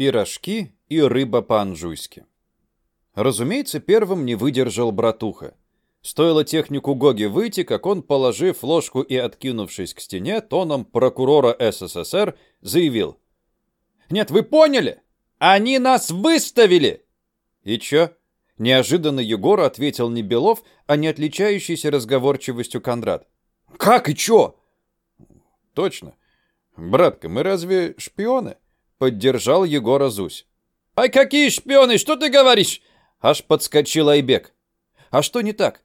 Пирожки и рыба по-анжуйски. Разумеется, первым не выдержал братуха. Стоило технику Гоги выйти, как он, положив ложку и откинувшись к стене, тоном прокурора СССР заявил. «Нет, вы поняли? Они нас выставили!» «И чё?» Неожиданно Егору ответил не Белов, а не отличающийся разговорчивостью Кондрат. «Как и чё?» «Точно. Братка, мы разве шпионы?» Поддержал Егора Зусь. «Ай, какие шпионы? Что ты говоришь?» Аж подскочил Айбек. «А что не так?»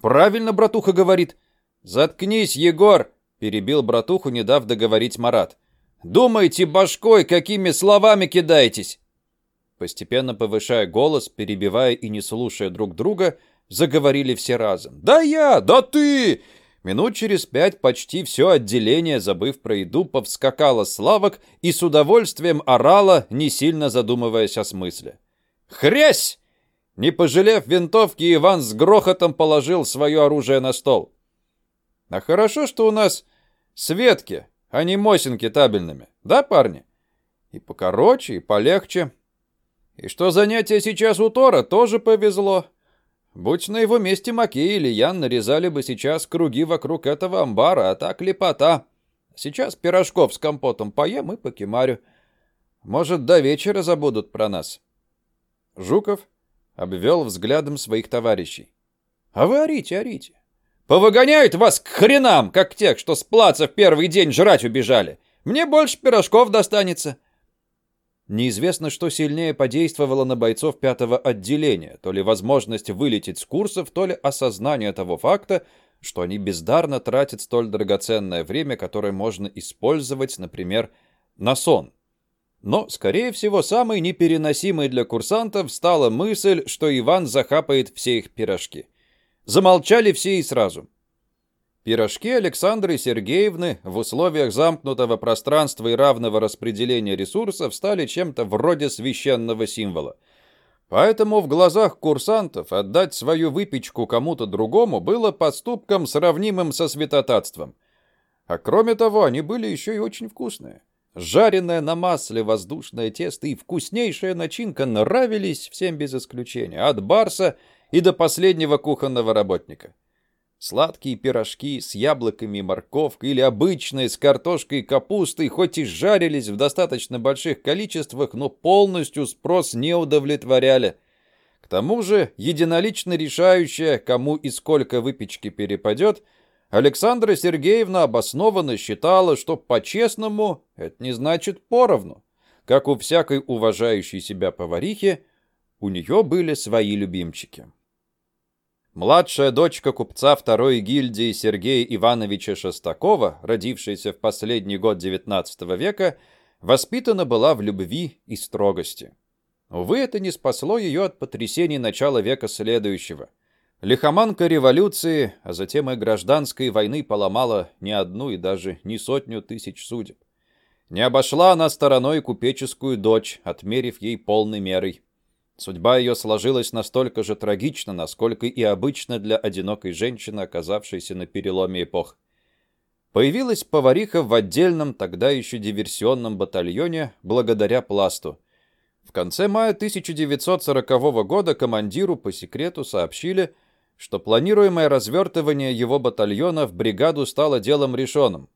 «Правильно братуха говорит». «Заткнись, Егор!» Перебил братуху, не дав договорить Марат. «Думаете башкой, какими словами кидаетесь?» Постепенно повышая голос, перебивая и не слушая друг друга, заговорили все разом. «Да я! Да ты! Минут через пять почти все отделение, забыв про еду, повскакало с лавок и с удовольствием орало, не сильно задумываясь о смысле. «Хрясь!» Не пожалев винтовки, Иван с грохотом положил свое оружие на стол. «А хорошо, что у нас светки, а не мосинки табельными, да, парни? И покороче, и полегче. И что занятие сейчас у Тора, тоже повезло. Будь на его месте Макей или Ян, нарезали бы сейчас круги вокруг этого амбара, а так лепота. Сейчас пирожков с компотом поем и покемарю. Может, до вечера забудут про нас. Жуков обвел взглядом своих товарищей. А вы орите, орите. Повыгоняют вас к хренам, как тех, что с плаца в первый день жрать убежали. Мне больше пирожков достанется. Неизвестно, что сильнее подействовало на бойцов пятого отделения, то ли возможность вылететь с курсов, то ли осознание того факта, что они бездарно тратят столь драгоценное время, которое можно использовать, например, на сон. Но, скорее всего, самой непереносимой для курсантов стала мысль, что Иван захапает все их пирожки. Замолчали все и сразу. Пирожки Александры Сергеевны в условиях замкнутого пространства и равного распределения ресурсов стали чем-то вроде священного символа. Поэтому в глазах курсантов отдать свою выпечку кому-то другому было поступком, сравнимым со святотатством. А кроме того, они были еще и очень вкусные. Жареное на масле воздушное тесто и вкуснейшая начинка нравились всем без исключения, от барса и до последнего кухонного работника. Сладкие пирожки с яблоками и морковкой или обычные с картошкой и капустой хоть и жарились в достаточно больших количествах, но полностью спрос не удовлетворяли. К тому же, единолично решающая, кому и сколько выпечки перепадет, Александра Сергеевна обоснованно считала, что по-честному это не значит поровну. Как у всякой уважающей себя поварихи, у нее были свои любимчики. Младшая дочка купца второй гильдии Сергея Ивановича Шестакова, родившаяся в последний год XIX века, воспитана была в любви и строгости. Увы, это не спасло ее от потрясений начала века следующего. Лихоманка революции, а затем и гражданской войны поломала не одну и даже не сотню тысяч судеб. Не обошла она стороной купеческую дочь, отмерив ей полной мерой. Судьба ее сложилась настолько же трагично, насколько и обычно для одинокой женщины, оказавшейся на переломе эпох. Появилась повариха в отдельном, тогда еще диверсионном батальоне, благодаря пласту. В конце мая 1940 года командиру по секрету сообщили, что планируемое развертывание его батальона в бригаду стало делом решенным.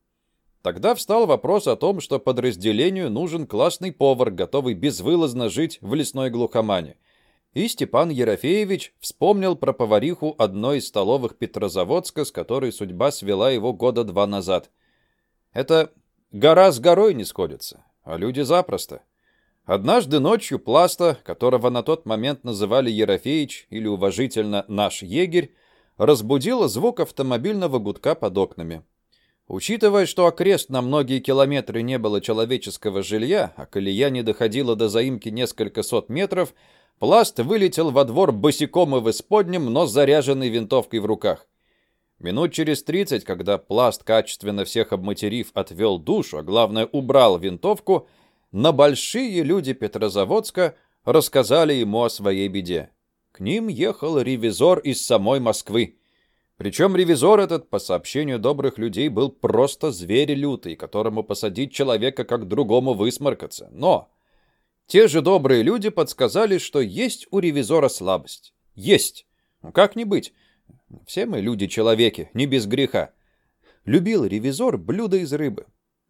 Тогда встал вопрос о том, что подразделению нужен классный повар, готовый безвылазно жить в лесной глухомане. И Степан Ерофеевич вспомнил про повариху одной из столовых Петрозаводска, с которой судьба свела его года два назад. Это гора с горой не сходится, а люди запросто. Однажды ночью Пласта, которого на тот момент называли Ерофеич или уважительно «наш егерь», разбудил звук автомобильного гудка под окнами. Учитывая, что окрест на многие километры не было человеческого жилья, а колея не доходила до заимки несколько сот метров, Пласт вылетел во двор босиком и в исподнем, но с заряженной винтовкой в руках. Минут через тридцать, когда Пласт, качественно всех обматерив, отвел душу, а главное, убрал винтовку, на большие люди Петрозаводска рассказали ему о своей беде. К ним ехал ревизор из самой Москвы. Причем ревизор этот, по сообщению добрых людей, был просто зверь лютый, которому посадить человека как другому высморкаться. Но Те же добрые люди подсказали, что есть у ревизора слабость. Есть. Ну как не быть? Все мы люди-человеки, не без греха. Любил ревизор блюдо из рыбы.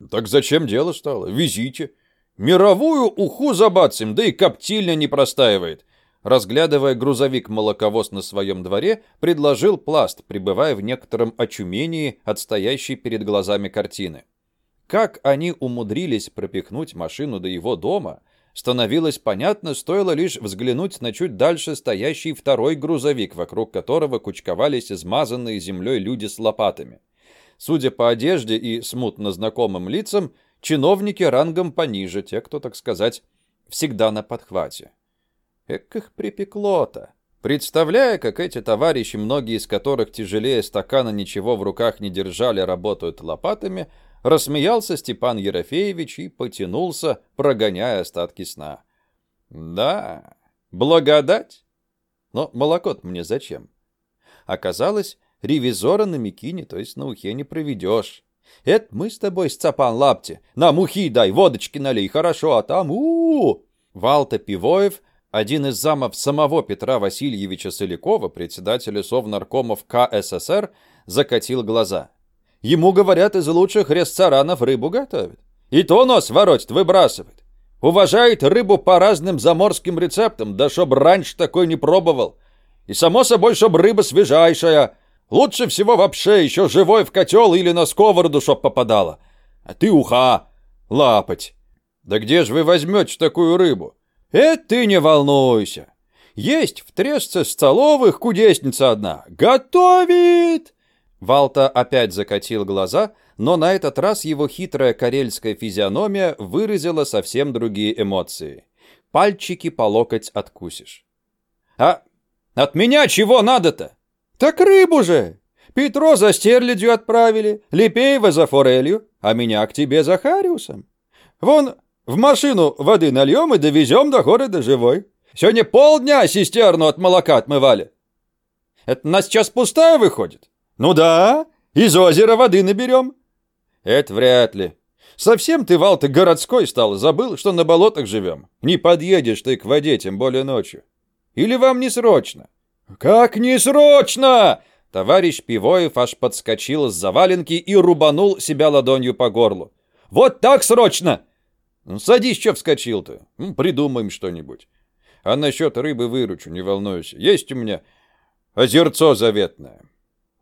Так зачем дело стало? Везите. Мировую уху забацем, да и коптильня не простаивает. Разглядывая грузовик-молоковоз на своем дворе, предложил пласт, пребывая в некотором очумении от стоящей перед глазами картины. Как они умудрились пропихнуть машину до его дома, становилось понятно, стоило лишь взглянуть на чуть дальше стоящий второй грузовик, вокруг которого кучковались измазанные землей люди с лопатами. Судя по одежде и смутно знакомым лицам, чиновники рангом пониже, те, кто, так сказать, всегда на подхвате. Эк их припекло-то. Представляя, как эти товарищи, многие из которых тяжелее стакана ничего в руках не держали, работают лопатами, рассмеялся Степан Ерофеевич и потянулся, прогоняя остатки сна. Да, благодать. Но молоко мне зачем? Оказалось, ревизора на Микине, то есть на ухе, не проведешь. Это мы с тобой, Сцапан Лапти, на мухи дай, водочки налей, хорошо, а там у, -у, -у Валта Пивоев, один из замов самого Петра Васильевича Солякова, председателя Совнаркомов КССР, закатил глаза. Ему, говорят, из лучших ресторанов рыбу готовят. И то нос воротит, выбрасывает. Уважает рыбу по разным заморским рецептам, да чтоб раньше такой не пробовал. И само собой, чтоб рыба свежайшая. Лучше всего вообще еще живой в котел или на сковороду, чтоб попадала. А ты уха, лапать. Да где же вы возьмете такую рыбу? Это ты не волнуйся. Есть в Трешце столовых кудесница одна. Готовит! Валта опять закатил глаза, но на этот раз его хитрая карельская физиономия выразила совсем другие эмоции. Пальчики по локоть откусишь. «А от меня чего надо-то?» «Так рыбу же! Петро за стерлядью отправили, Лепеева за форелью, а меня к тебе за Хариусом. Вон в машину воды нальем и довезем до города живой. Сегодня полдня сестерну от молока отмывали. Это на сейчас пустая выходит?» «Ну да, из озера воды наберем». «Это вряд ли. Совсем ты, Вал, ты городской стал, забыл, что на болотах живем. Не подъедешь ты к воде, тем более ночью. Или вам не срочно?» «Как не срочно?» Товарищ Пивоев аж подскочил с заваленки и рубанул себя ладонью по горлу. «Вот так срочно!» Ну, «Садись, что вскочил-то? Ну, придумаем что-нибудь. А насчет рыбы выручу, не волнуйся. Есть у меня озерцо заветное.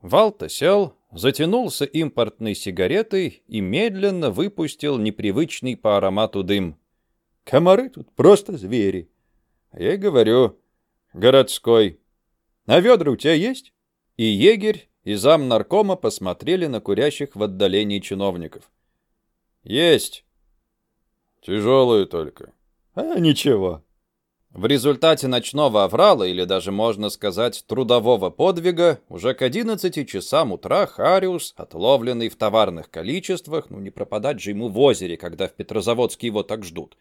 Валта сел, затянулся импортной сигаретой и медленно выпустил непривычный по аромату дым. Комары тут просто звери. Я и говорю, городской. А ведра у тебя есть? И егерь, и зам наркома посмотрели на курящих в отдалении чиновников. Есть. Тяжелые только. А ничего. В результате ночного аврала, или даже можно сказать трудового подвига, уже к 11 часам утра Хариус, отловленный в товарных количествах, ну не пропадать же ему в озере, когда в Петрозаводске его так ждут,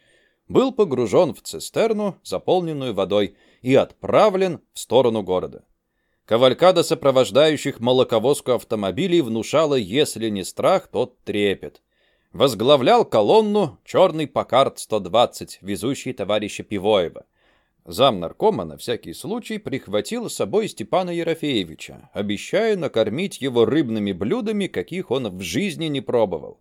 был погружен в цистерну, заполненную водой, и отправлен в сторону города. Кавалькада сопровождающих молоковозку автомобилей внушала, если не страх, то трепет. Возглавлял колонну черный Покарт-120, везущий товарища Пивоева. Зам наркома на всякий случай прихватил с собой Степана Ерофеевича, обещая накормить его рыбными блюдами, каких он в жизни не пробовал.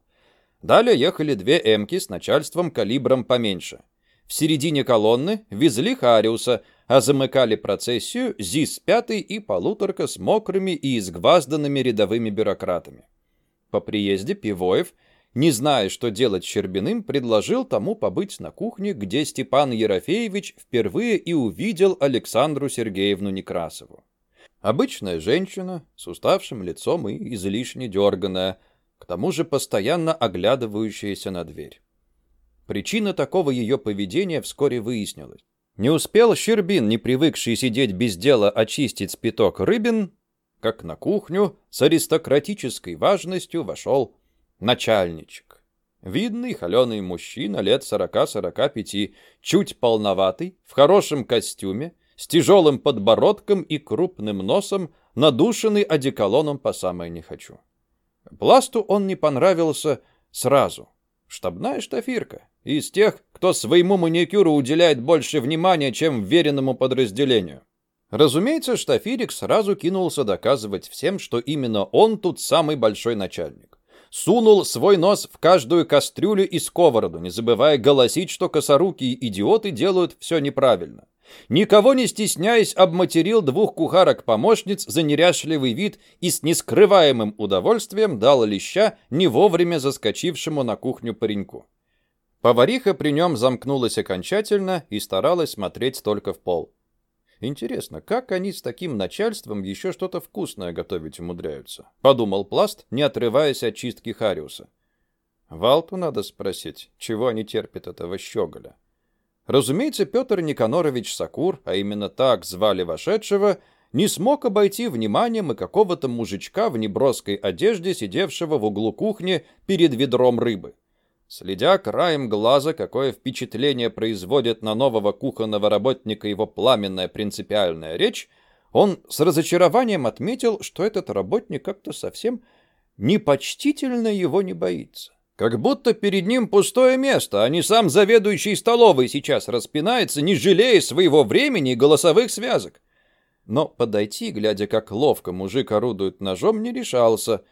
Далее ехали две эмки с начальством калибром поменьше. В середине колонны везли Хариуса, а замыкали процессию ЗИС-5 и полуторка с мокрыми и изгвазданными рядовыми бюрократами. По приезде Пивоев – не зная, что делать Щербиным, предложил тому побыть на кухне, где Степан Ерофеевич впервые и увидел Александру Сергеевну Некрасову. Обычная женщина с уставшим лицом и излишне дерганная, к тому же постоянно оглядывающаяся на дверь. Причина такого ее поведения вскоре выяснилась. Не успел Щербин, не привыкший сидеть без дела, очистить спиток рыбин, как на кухню с аристократической важностью вошел начальничек. Видный, холеный мужчина лет сорока-сорока пяти, чуть полноватый, в хорошем костюме, с тяжелым подбородком и крупным носом, надушенный одеколоном по самое не хочу. Пласту он не понравился сразу. Штабная штафирка. Из тех, кто своему маникюру уделяет больше внимания, чем веренному подразделению. Разумеется, Штафирик сразу кинулся доказывать всем, что именно он тут самый большой начальник. Сунул свой нос в каждую кастрюлю и сковороду, не забывая голосить, что косорукие идиоты делают все неправильно. Никого не стесняясь, обматерил двух кухарок-помощниц за неряшливый вид и с нескрываемым удовольствием дал леща не вовремя заскочившему на кухню пареньку. Повариха при нем замкнулась окончательно и старалась смотреть только в пол. Интересно, как они с таким начальством еще что-то вкусное готовить умудряются? Подумал Пласт, не отрываясь от чистки Хариуса. Валту надо спросить, чего они терпят этого щеголя. Разумеется, Петр Никанорович Сакур, а именно так звали вошедшего, не смог обойти вниманием и какого-то мужичка в неброской одежде, сидевшего в углу кухни перед ведром рыбы. Следя краем глаза, какое впечатление производит на нового кухонного работника его пламенная принципиальная речь, он с разочарованием отметил, что этот работник как-то совсем непочтительно его не боится. Как будто перед ним пустое место, а не сам заведующий столовой сейчас распинается, не жалея своего времени и голосовых связок. Но подойти, глядя, как ловко мужик орудует ножом, не решался,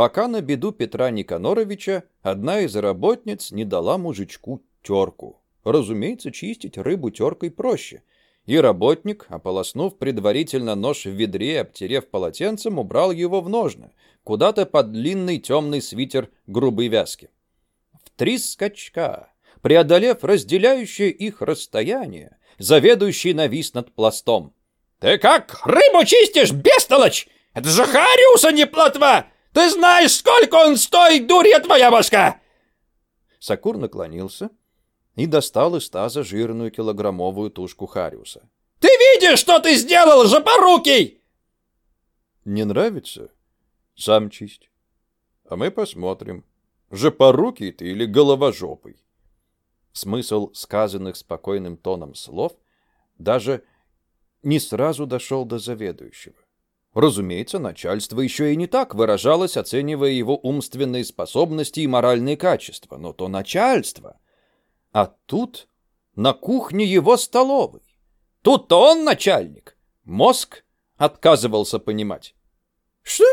пока на беду Петра Никаноровича одна из работниц не дала мужичку терку. Разумеется, чистить рыбу теркой проще. И работник, ополоснув предварительно нож в ведре обтерев полотенцем, убрал его в ножны, куда-то под длинный темный свитер грубой вязки. В три скачка, преодолев разделяющее их расстояние, заведующий навис над пластом. «Ты как рыбу чистишь, бестолочь? Это же Хариус, а не плотва! Ты знаешь, сколько он стоит, дурья твоя башка!» Сакур наклонился и достал из таза жирную килограммовую тушку Хариуса. «Ты видишь, что ты сделал, жопорукий?» «Не нравится? Сам чисть. А мы посмотрим, жопорукий ты или головожопый». Смысл сказанных спокойным тоном слов даже не сразу дошел до заведующего. Разумеется, начальство еще и не так выражалось, оценивая его умственные способности и моральные качества, но то начальство. А тут на кухне его столовой. Тут-то он начальник. Мозг отказывался понимать. «Что?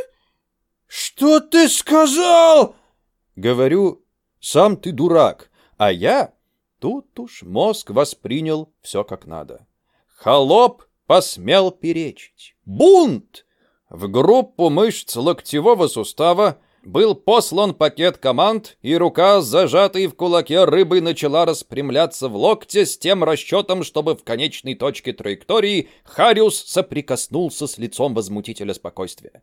Что ты сказал?» Говорю, сам ты дурак, а я... Тут уж мозг воспринял все как надо. Холоп посмел перечить. Бунт! В группу мышц локтевого сустава был послан пакет команд, и рука, зажатой в кулаке рыбы, начала распрямляться в локте с тем расчетом, чтобы в конечной точке траектории Хариус соприкоснулся с лицом возмутителя спокойствия.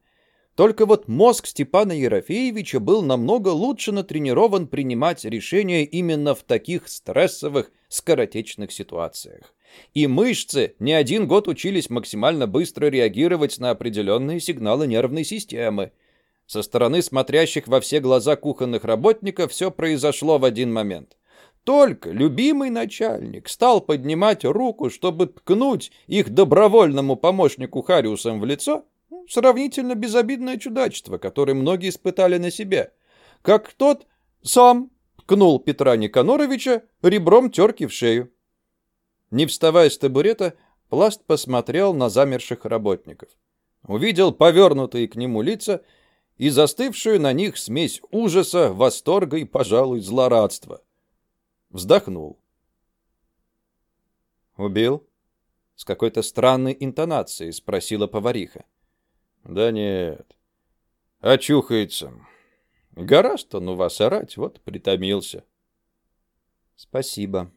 Только вот мозг Степана Ерофеевича был намного лучше натренирован принимать решения именно в таких стрессовых, скоротечных ситуациях. И мышцы не один год учились максимально быстро реагировать на определенные сигналы нервной системы. Со стороны смотрящих во все глаза кухонных работников все произошло в один момент. Только любимый начальник стал поднимать руку, чтобы ткнуть их добровольному помощнику Хариусом в лицо, ну, сравнительно безобидное чудачество, которое многие испытали на себе. Как тот сам ткнул Петра Никаноровича ребром терки в шею. Не вставая с табурета, Пласт посмотрел на замерших работников. Увидел повернутые к нему лица и застывшую на них смесь ужаса, восторга и, пожалуй, злорадства. Вздохнул. «Убил?» — с какой-то странной интонацией спросила повариха. «Да нет. Очухается. Гораст он у вас орать, вот притомился». «Спасибо»,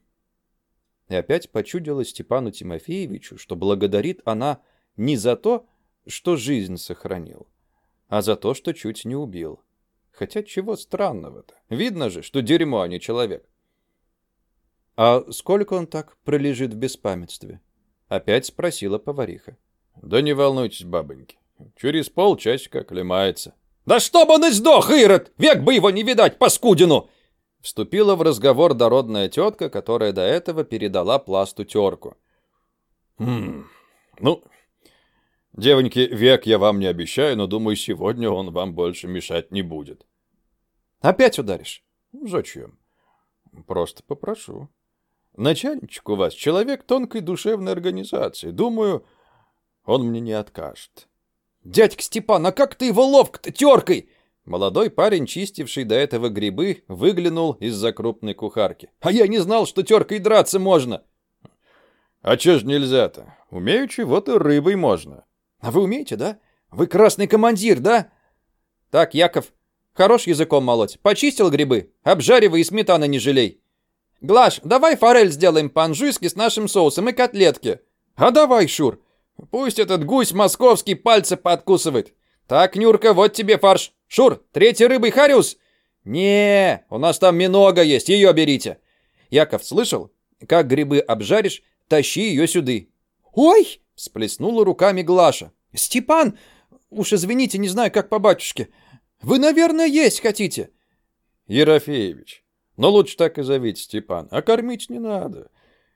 и опять почудила Степану Тимофеевичу, что благодарит она не за то, что жизнь сохранил, а за то, что чуть не убил. Хотя чего странного-то? Видно же, что дерьмо, а не человек. «А сколько он так пролежит в беспамятстве?» Опять спросила повариха. «Да не волнуйтесь, бабоньки. Через полчасика оклемается». «Да чтоб он и сдох, Ирод! Век бы его не видать, паскудину!» Вступила в разговор дородная тетка, которая до этого передала пласту терку. «Хм, ну, девоньки, век я вам не обещаю, но думаю, сегодня он вам больше мешать не будет». «Опять ударишь?» «Зачем? Просто попрошу». Начальничек у вас человек тонкой душевной организации. Думаю, он мне не откажет. Дядька Степан, а как ты его ловко-то теркой? Молодой парень, чистивший до этого грибы, выглянул из-за крупной кухарки. А я не знал, что теркой драться можно. А че ж нельзя-то? Умеючи, вот и рыбой можно. А вы умеете, да? Вы красный командир, да? Так, Яков, хорош языком молоть. Почистил грибы? Обжаривай и сметаны не жалей. Глаш, давай форель сделаем по-анжуйски с нашим соусом и котлетки. А давай, Шур. Пусть этот гусь московский пальцы подкусывает. Так, Нюрка, вот тебе фарш. Шур, третий рыбой Хариус? Не, у нас там много есть, ее берите. Яков, слышал? Как грибы обжаришь, тащи ее сюды. Ой, всплеснула руками Глаша. Степан, уж извините, не знаю, как по батюшке. Вы, наверное, есть хотите. Ерофеевич, но лучше так и зовите, Степан, а кормить не надо.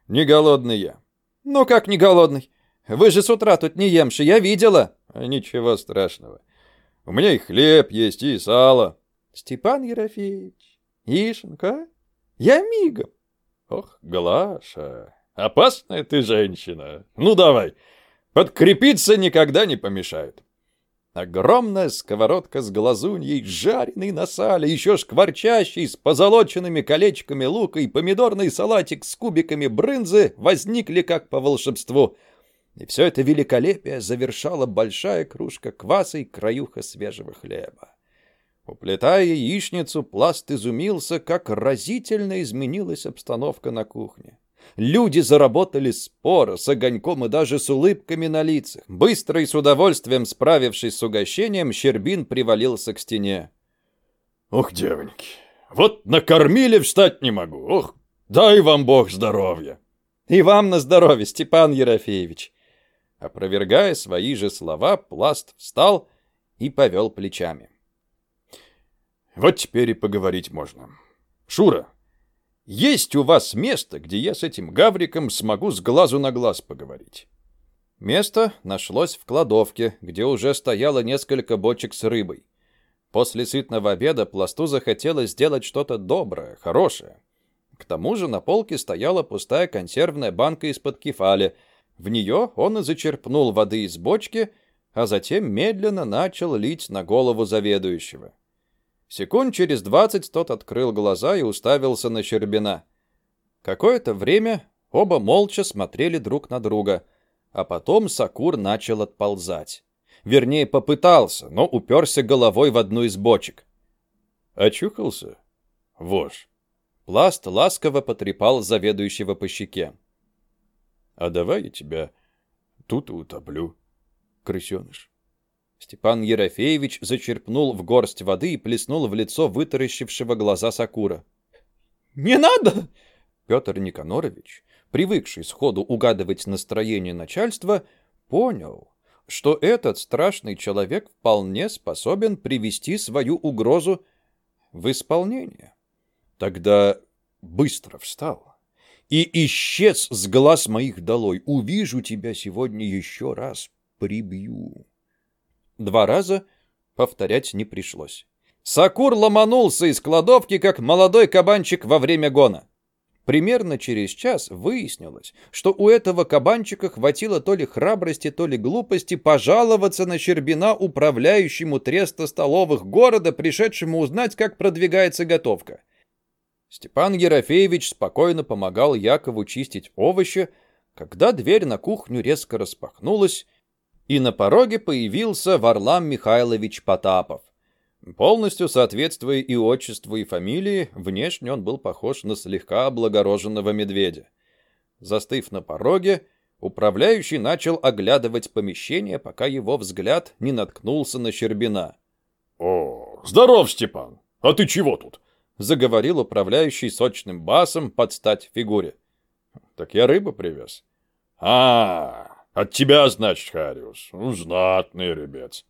Не голодный я. Ну как не голодный? Вы же с утра тут не емши, я видела. Ничего страшного. У меня и хлеб есть, и сало. Степан Ерофеевич, Ишенка, я мигом. Ох, Глаша, опасная ты женщина. Ну давай, подкрепиться никогда не помешает. Огромная сковородка с глазуньей, жареной на сале, еще шкварчащий, с позолоченными колечками лука и помидорный салатик с кубиками брынзы возникли как по волшебству — и все это великолепие завершала большая кружка кваса и краюха свежего хлеба. Уплетая яичницу, Пласт изумился, как разительно изменилась обстановка на кухне. Люди заработали споро, с огоньком и даже с улыбками на лицах. Быстро и с удовольствием справившись с угощением, Щербин привалился к стене. «Ох, девоньки, вот накормили, встать не могу. Ох, дай вам Бог здоровья!» «И вам на здоровье, Степан Ерофеевич!» Опровергая свои же слова, Пласт встал и повел плечами. Вот теперь и поговорить можно. Шура, есть у вас место, где я с этим гавриком смогу с глазу на глаз поговорить? Место нашлось в кладовке, где уже стояло несколько бочек с рыбой. После сытного обеда пласту захотелось сделать что-то доброе, хорошее. К тому же на полке стояла пустая консервная банка из-под кефали — в нее он и зачерпнул воды из бочки, а затем медленно начал лить на голову заведующего. Секунд через двадцать тот открыл глаза и уставился на Щербина. Какое-то время оба молча смотрели друг на друга, а потом Сакур начал отползать. Вернее, попытался, но уперся головой в одну из бочек. Очухался? Вож. Пласт ласково потрепал заведующего по щеке. А давай я тебя тут утоплю, крысеныш. Степан Ерофеевич зачерпнул в горсть воды и плеснул в лицо вытаращившего глаза Сакура. «Не надо!» Петр Никонорович, привыкший сходу угадывать настроение начальства, понял, что этот страшный человек вполне способен привести свою угрозу в исполнение. Тогда быстро встал и исчез с глаз моих долой. Увижу тебя сегодня еще раз, прибью. Два раза повторять не пришлось. Сакур ломанулся из кладовки, как молодой кабанчик во время гона. Примерно через час выяснилось, что у этого кабанчика хватило то ли храбрости, то ли глупости пожаловаться на Щербина управляющему треста столовых города, пришедшему узнать, как продвигается готовка. Степан Ерофеевич спокойно помогал Якову чистить овощи, когда дверь на кухню резко распахнулась, и на пороге появился Варлам Михайлович Потапов. Полностью соответствуя и отчеству, и фамилии, внешне он был похож на слегка облагороженного медведя. Застыв на пороге, управляющий начал оглядывать помещение, пока его взгляд не наткнулся на Щербина. «О, здоров, Степан! А ты чего тут?» Заговорил управляющий сочным басом под стать фигуре. Так я рыбу привез. А, от тебя, значит, Хариус. Ну, знатный ребец.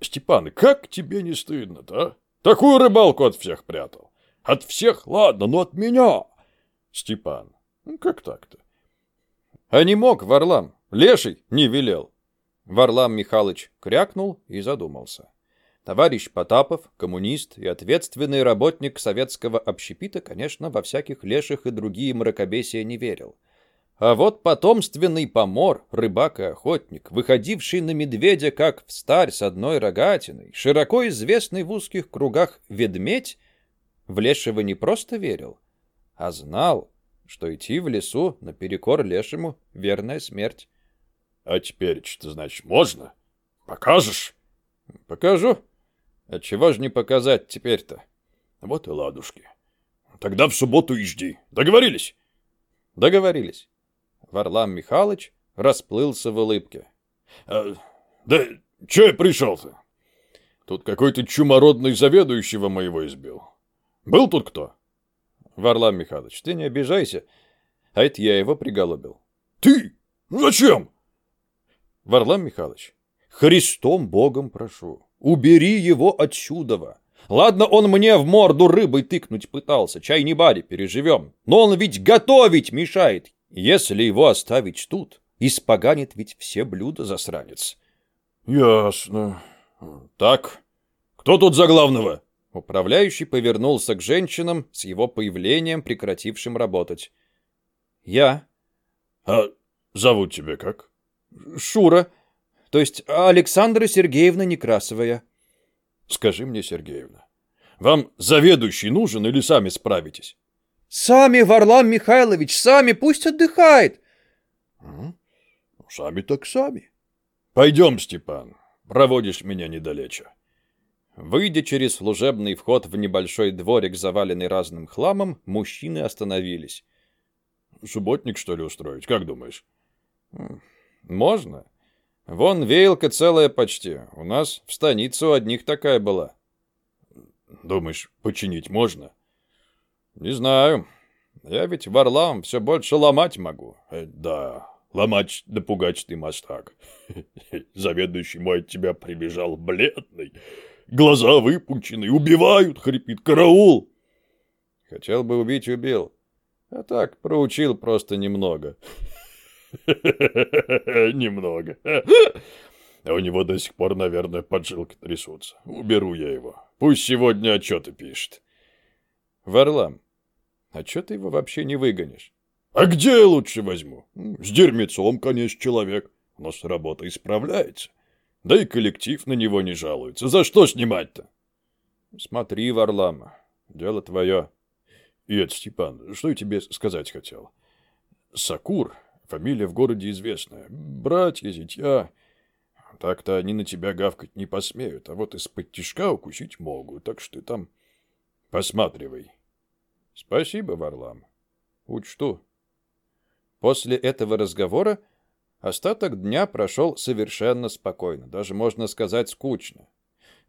Степан, как тебе не стыдно-то, а? Такую рыбалку от всех прятал. От всех, ладно, но от меня. Степан, ну как так-то? А не мог, Варлам. Леший не велел. Варлам Михайлович крякнул и задумался. Товарищ Потапов, коммунист и ответственный работник советского общепита, конечно, во всяких леших и другие мракобесия не верил. А вот потомственный помор, рыбак и охотник, выходивший на медведя как в старь с одной рогатиной, широко известный в узких кругах ведмедь, в лешего не просто верил, а знал, что идти в лесу наперекор лешему — верная смерть. — А теперь что значит можно? Покажешь? — Покажу. А чего же не показать теперь-то? — Вот и ладушки. Тогда в субботу и жди. Договорились? — Договорились. Варлам Михайлович расплылся в улыбке. А, «Да че я пришел-то? Тут какой-то чумородный заведующего моего избил. Был тут кто?» «Варлам Михайлович, ты не обижайся, а это я его приголубил». «Ты? Зачем?» «Варлам Михайлович, Христом Богом прошу, убери его отсюда. Ладно, он мне в морду рыбой тыкнуть пытался, чай не баре, переживем. Но он ведь готовить мешает, если его оставить тут, испоганит ведь все блюда, засранец. Ясно. Так, кто тут за главного? Управляющий повернулся к женщинам с его появлением, прекратившим работать. Я. А зовут тебя как? Шура. То есть Александра Сергеевна Некрасовая. Скажи мне, Сергеевна, вам заведующий нужен или сами справитесь? Сами, Варлам Михайлович, сами, пусть отдыхает. Ну, сами так сами. Пойдем, Степан, проводишь меня недалече. Выйдя через служебный вход в небольшой дворик, заваленный разным хламом, мужчины остановились. Субботник, что ли, устроить, как думаешь? Можно. Вон веялка целая почти. У нас в станице у одних такая была. Думаешь, починить можно? Не знаю. Я ведь варлам все больше ломать могу. Э, да, ломать да пугать ты мастак. Заведующий мой от тебя прибежал бледный. Глаза выпучены, убивают, хрипит, караул. Хотел бы убить, убил. А так, проучил просто немного. Немного. А у него до сих пор, наверное, поджилки трясутся. Уберу я его. Пусть сегодня отчеты пишет. Варлам, а чё ты его вообще не выгонишь? А где я лучше возьму? С дерьмецом, конечно, человек, но с работой справляется. Да и коллектив на него не жалуется. За что снимать-то? Смотри, Варлам, дело твое. И это, Степан, что я тебе сказать хотел? Сакур, фамилия в городе известная. Братья, зятья. Так-то они на тебя гавкать не посмеют, а вот из-под тишка укусить могут, так что ты там посматривай. Спасибо, Варлам. Учту. После этого разговора остаток дня прошел совершенно спокойно, даже можно сказать скучно.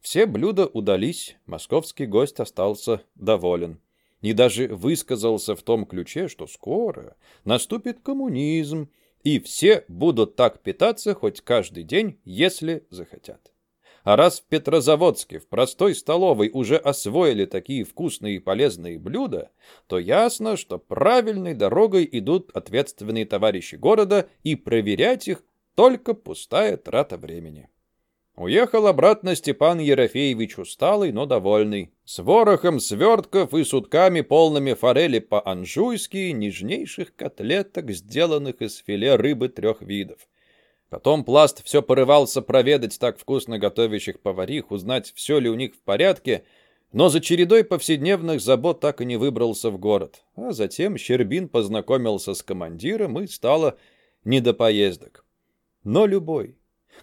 Все блюда удались, московский гость остался доволен. И даже высказался в том ключе, что скоро наступит коммунизм, и все будут так питаться хоть каждый день, если захотят. А раз в Петрозаводске в простой столовой уже освоили такие вкусные и полезные блюда, то ясно, что правильной дорогой идут ответственные товарищи города, и проверять их только пустая трата времени. Уехал обратно Степан Ерофеевич усталый, но довольный, с ворохом свертков и сутками полными форели по-анжуйски нежнейших котлеток, сделанных из филе рыбы трех видов. Потом Пласт все порывался проведать так вкусно готовящих поварих, узнать, все ли у них в порядке, но за чередой повседневных забот так и не выбрался в город. А затем Щербин познакомился с командиром, и стало не до поездок. Но любой,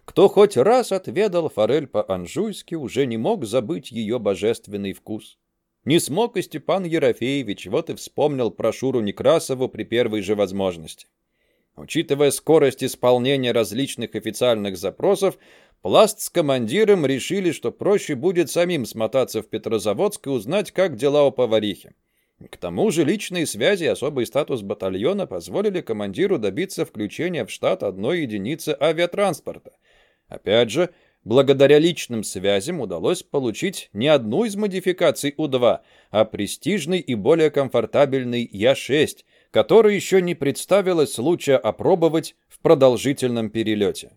кто хоть раз отведал форель по-анжуйски, уже не мог забыть ее божественный вкус. Не смог и Степан Ерофеевич, вот и вспомнил про Шуру Некрасову при первой же возможности. Учитывая скорость исполнения различных официальных запросов, Пласт с командиром решили, что проще будет самим смотаться в Петрозаводск и узнать, как дела у поварихи. К тому же личные связи и особый статус батальона позволили командиру добиться включения в штат одной единицы авиатранспорта. Опять же, благодаря личным связям удалось получить не одну из модификаций У-2, а престижный и более комфортабельный Я-6, который еще не представилось случая опробовать в продолжительном перелете.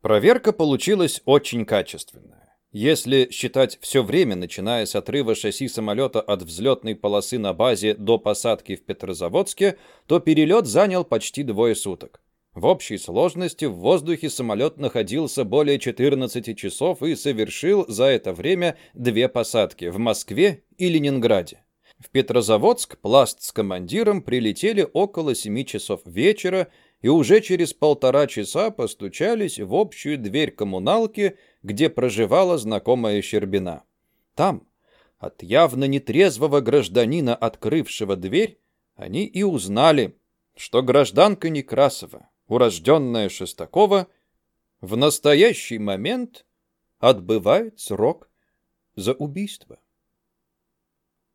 Проверка получилась очень качественная. Если считать все время, начиная с отрыва шасси самолета от взлетной полосы на базе до посадки в Петрозаводске, то перелет занял почти двое суток. В общей сложности в воздухе самолет находился более 14 часов и совершил за это время две посадки в Москве и Ленинграде. В Петрозаводск пласт с командиром прилетели около 7 часов вечера и уже через полтора часа постучались в общую дверь коммуналки, где проживала знакомая Щербина. Там, от явно нетрезвого гражданина, открывшего дверь, они и узнали, что гражданка Некрасова, урожденная Шестакова, в настоящий момент отбывает срок за убийство.